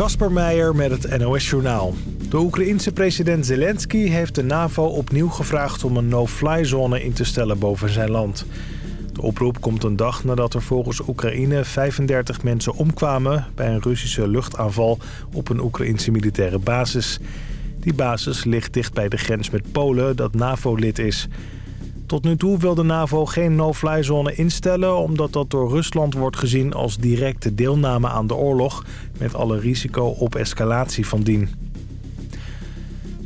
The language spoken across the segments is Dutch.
Kasper Meijer met het NOS-journaal. De Oekraïense president Zelensky heeft de NAVO opnieuw gevraagd om een no-fly zone in te stellen boven zijn land. De oproep komt een dag nadat er volgens Oekraïne 35 mensen omkwamen... bij een Russische luchtaanval op een Oekraïense militaire basis. Die basis ligt dicht bij de grens met Polen, dat NAVO-lid is... Tot nu toe wil de NAVO geen no-fly zone instellen... omdat dat door Rusland wordt gezien als directe deelname aan de oorlog... met alle risico op escalatie van dien.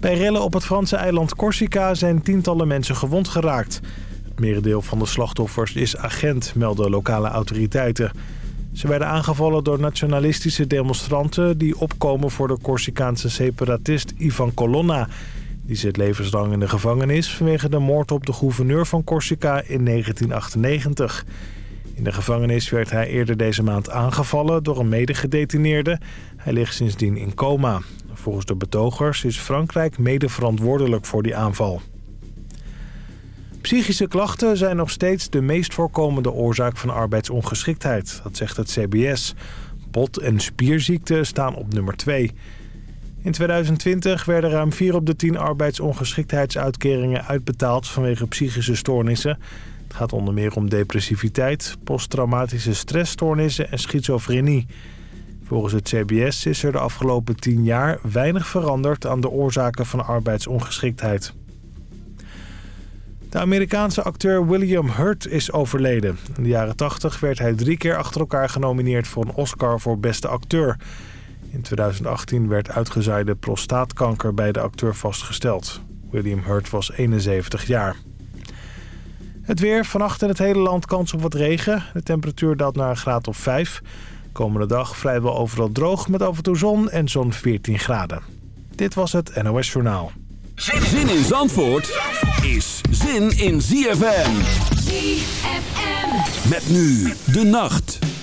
Bij rellen op het Franse eiland Corsica zijn tientallen mensen gewond geraakt. Het merendeel van de slachtoffers is agent, melden lokale autoriteiten. Ze werden aangevallen door nationalistische demonstranten... die opkomen voor de Corsicaanse separatist Ivan Colonna... Die zit levenslang in de gevangenis vanwege de moord op de gouverneur van Corsica in 1998. In de gevangenis werd hij eerder deze maand aangevallen door een medegedetineerde. Hij ligt sindsdien in coma. Volgens de betogers is Frankrijk mede verantwoordelijk voor die aanval. Psychische klachten zijn nog steeds de meest voorkomende oorzaak van arbeidsongeschiktheid. Dat zegt het CBS. Bot- en spierziekten staan op nummer 2. In 2020 werden ruim 4 op de 10 arbeidsongeschiktheidsuitkeringen uitbetaald vanwege psychische stoornissen. Het gaat onder meer om depressiviteit, posttraumatische stressstoornissen en schizofrenie. Volgens het CBS is er de afgelopen 10 jaar weinig veranderd aan de oorzaken van arbeidsongeschiktheid. De Amerikaanse acteur William Hurt is overleden. In de jaren 80 werd hij drie keer achter elkaar genomineerd voor een Oscar voor beste acteur... In 2018 werd uitgezaaide prostaatkanker bij de acteur vastgesteld. William Hurt was 71 jaar. Het weer. Vannacht in het hele land kans op wat regen. De temperatuur daalt naar een graad of 5. Komende dag vrijwel overal droog met af en toe zon en zo'n 14 graden. Dit was het NOS Journaal. Zin in Zandvoort is zin in ZFM. ZFM. Met nu de nacht.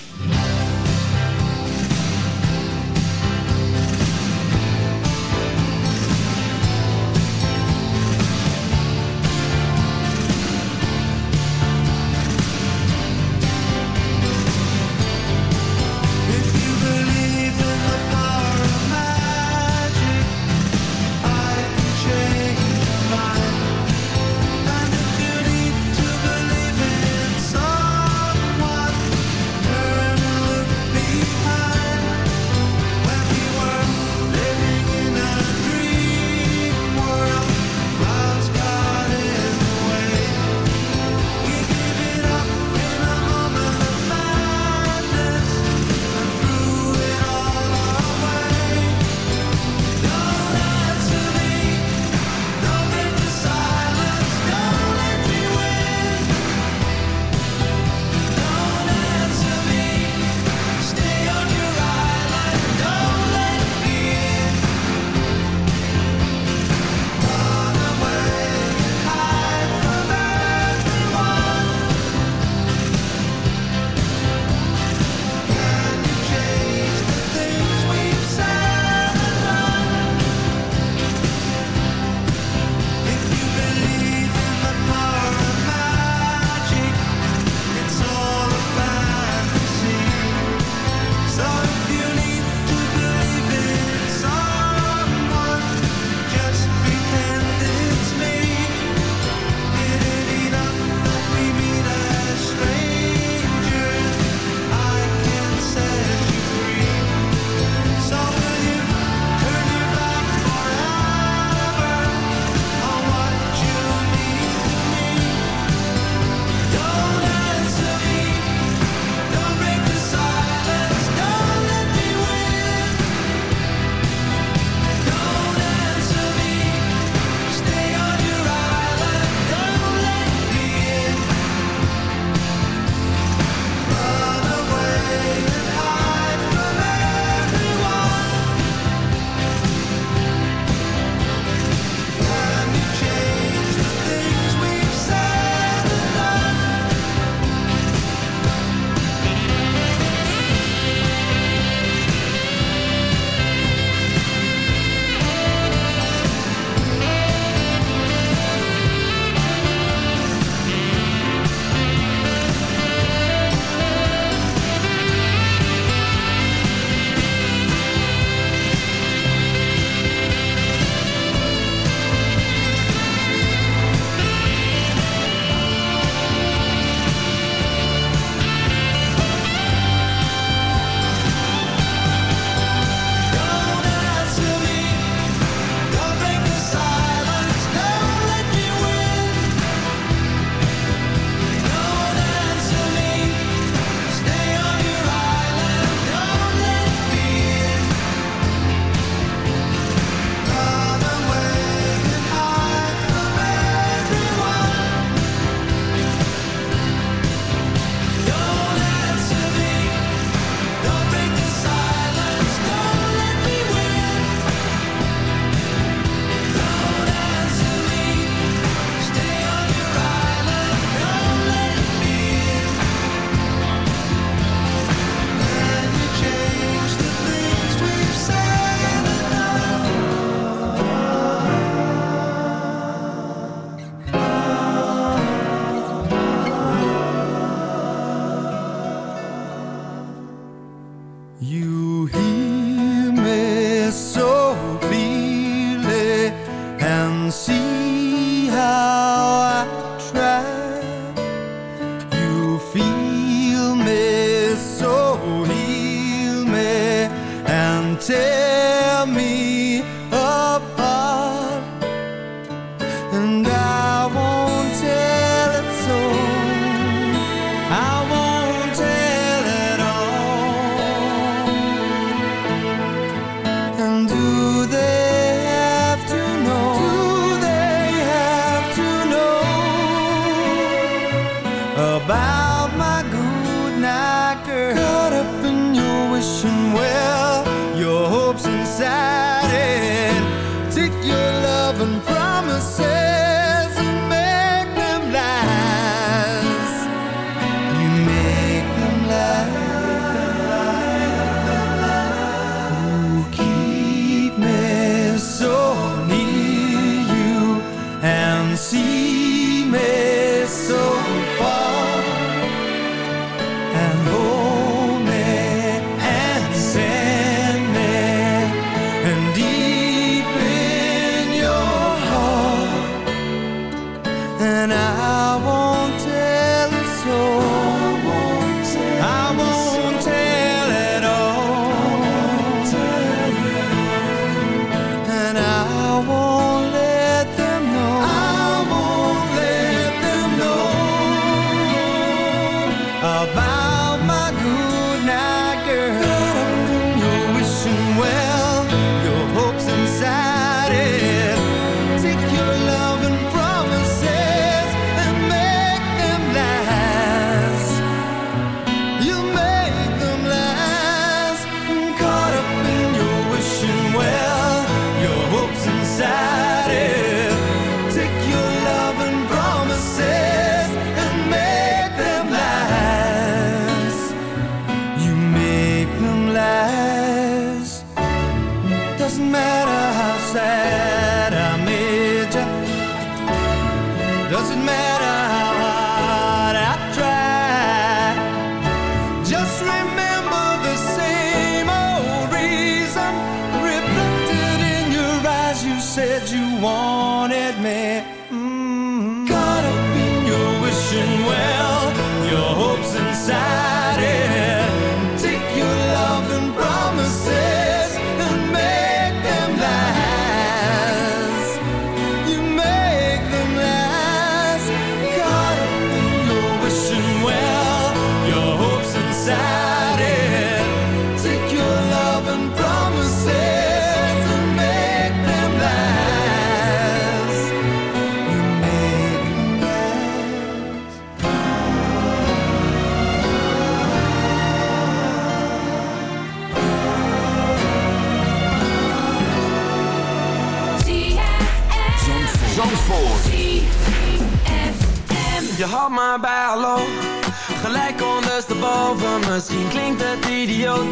Misschien klinkt het idioot.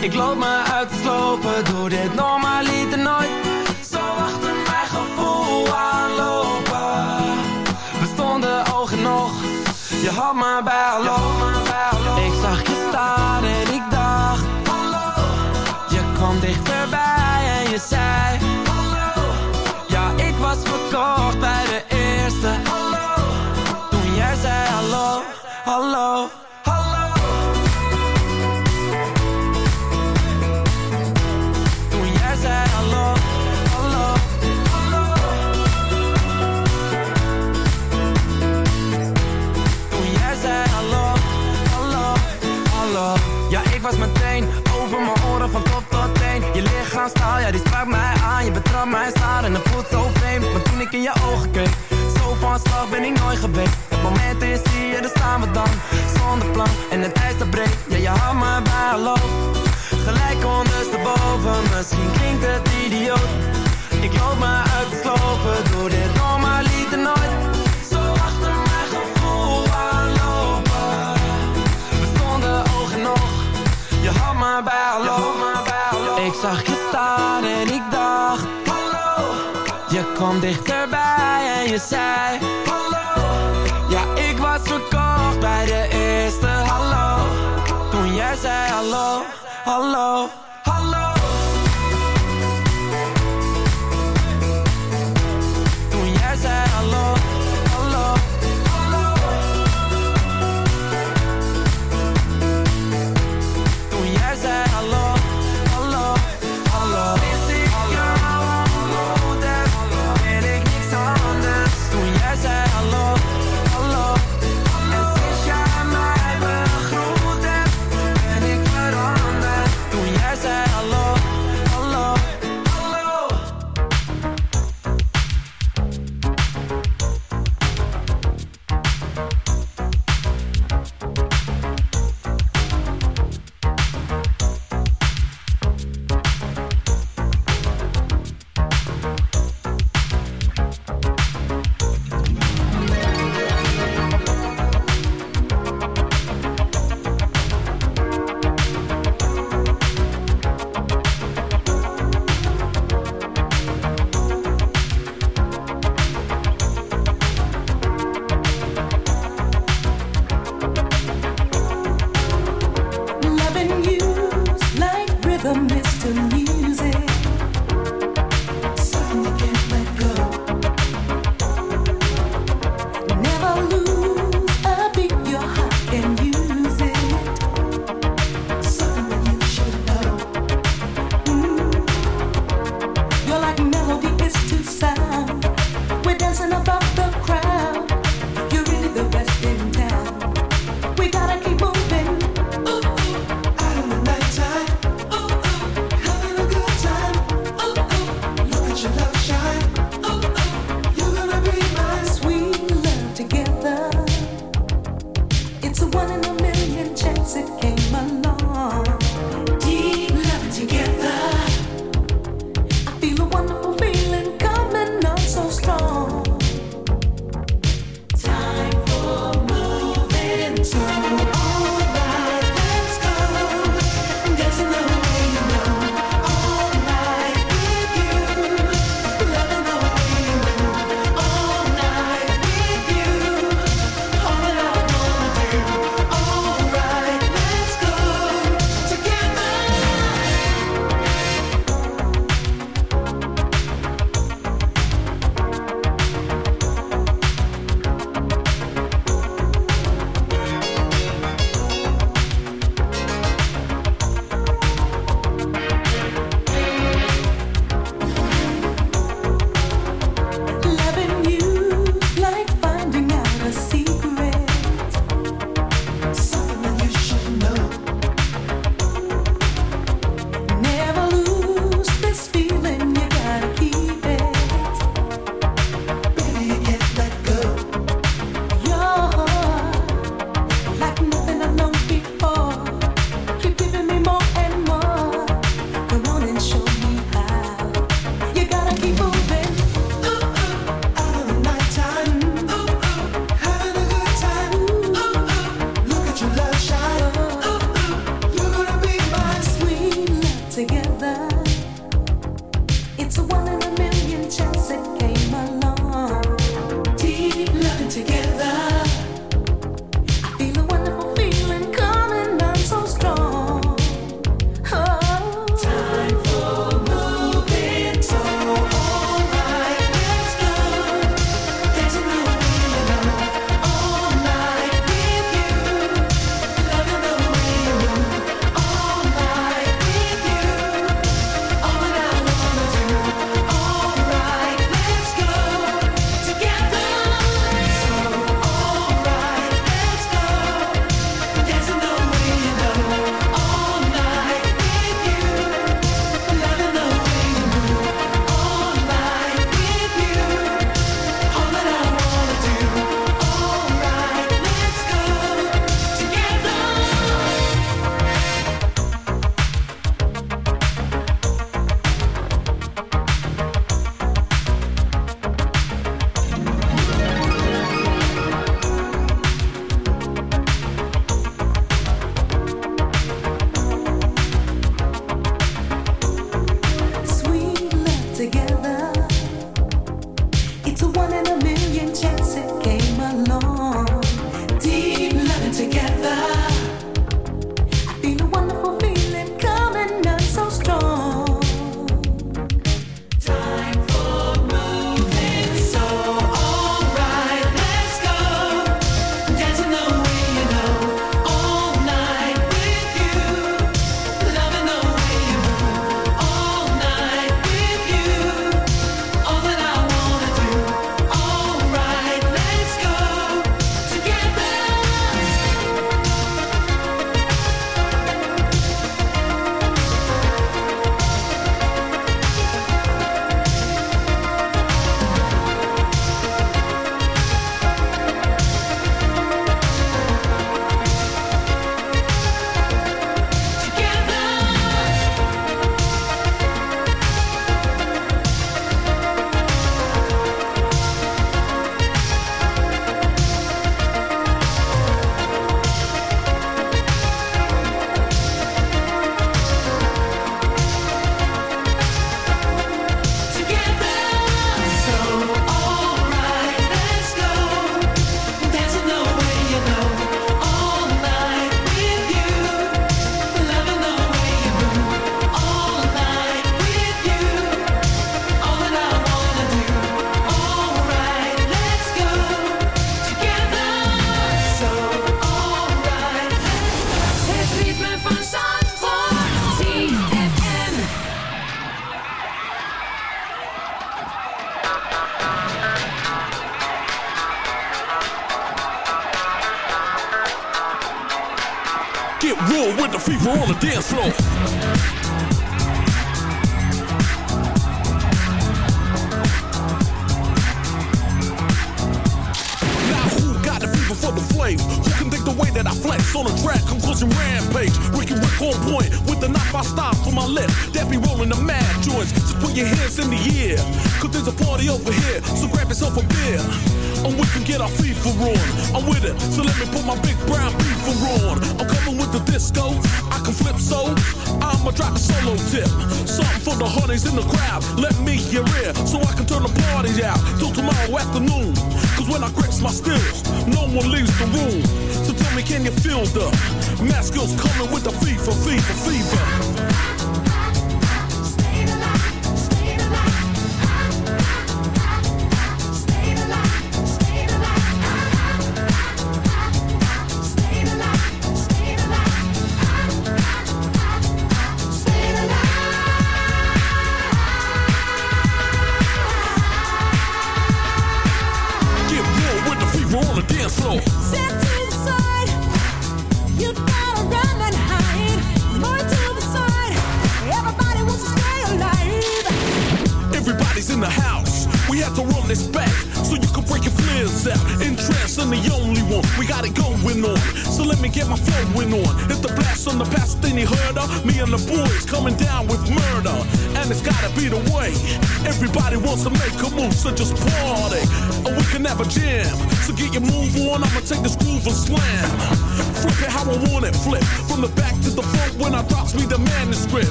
Ik loop me uit te slopen, doe dit normaliter nooit. Zo achter mijn gevoel aanlopen. We stonden ogen nog, je had me bij hallo. Ik zag je staan en ik dacht Hallo. Je kwam dichterbij en je zei Hallo. Ja, ik was verkocht bij de eerste betrapt mij staan en het voelt zo vreemd. Maar toen ik in je ogen keek, zo van slag ben ik nooit geweest. Het moment is hier, daar staan we dan Zonder plan. En het ijs dat breekt Ja je houdt me bij hallo Gelijk ondersteboven, misschien klinkt het idioot. Ik loop me uit te sloven, dichterbij en je zei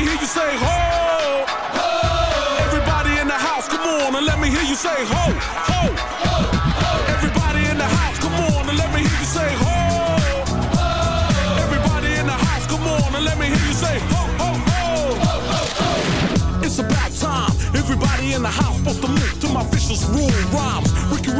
me hear you say ho. ho. Everybody in the house, come on and let me hear you say ho. Ho. ho. Everybody in the house, come on and let me hear you say ho. ho. Everybody in the house, come on and let me hear you say ho. Ho, ho, ho, ho, ho. It's about time. Everybody in the house, supposed the move to my vicious rule rhymes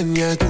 en jij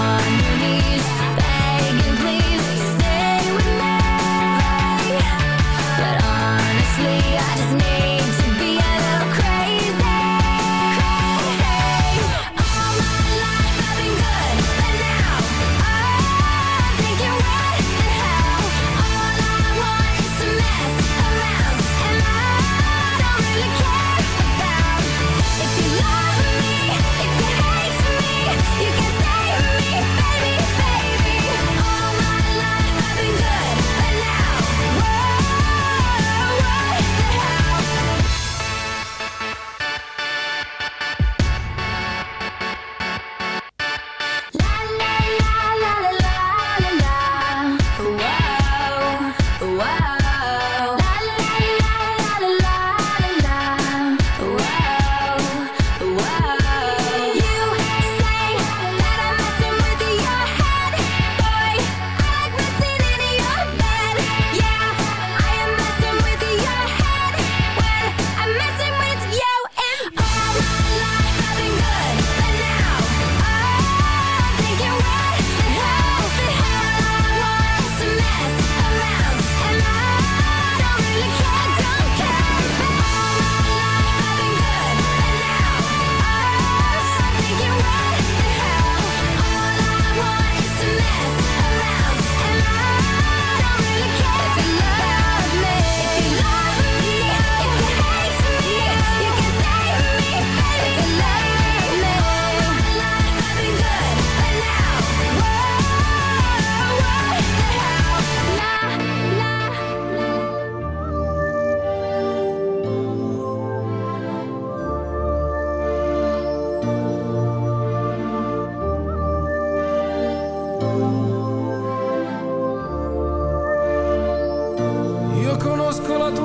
on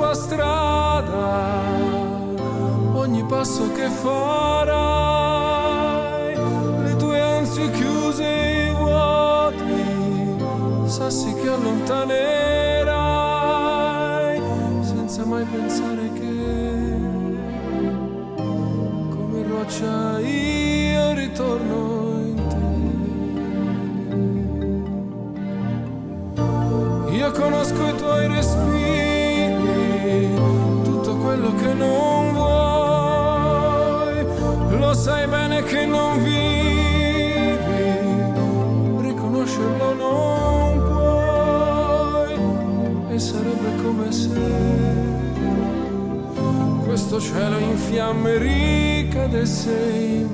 nuova strada, ogni passo che fa. cielo in fiamme ricade sei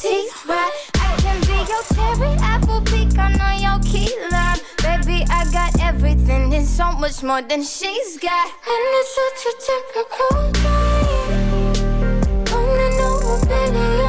teeth right. I can be your cherry apple pecan on your key lime. Baby, I got everything and so much more than she's got. And it's such a typical night. Coming over, baby.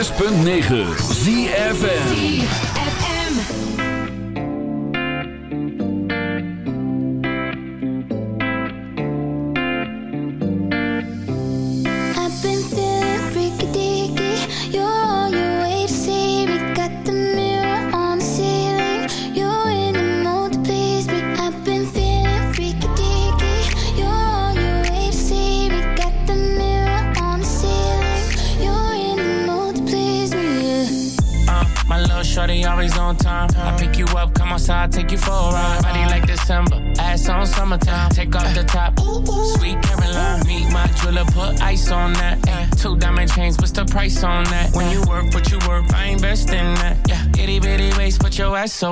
106.9 ZFM.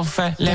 alfa, la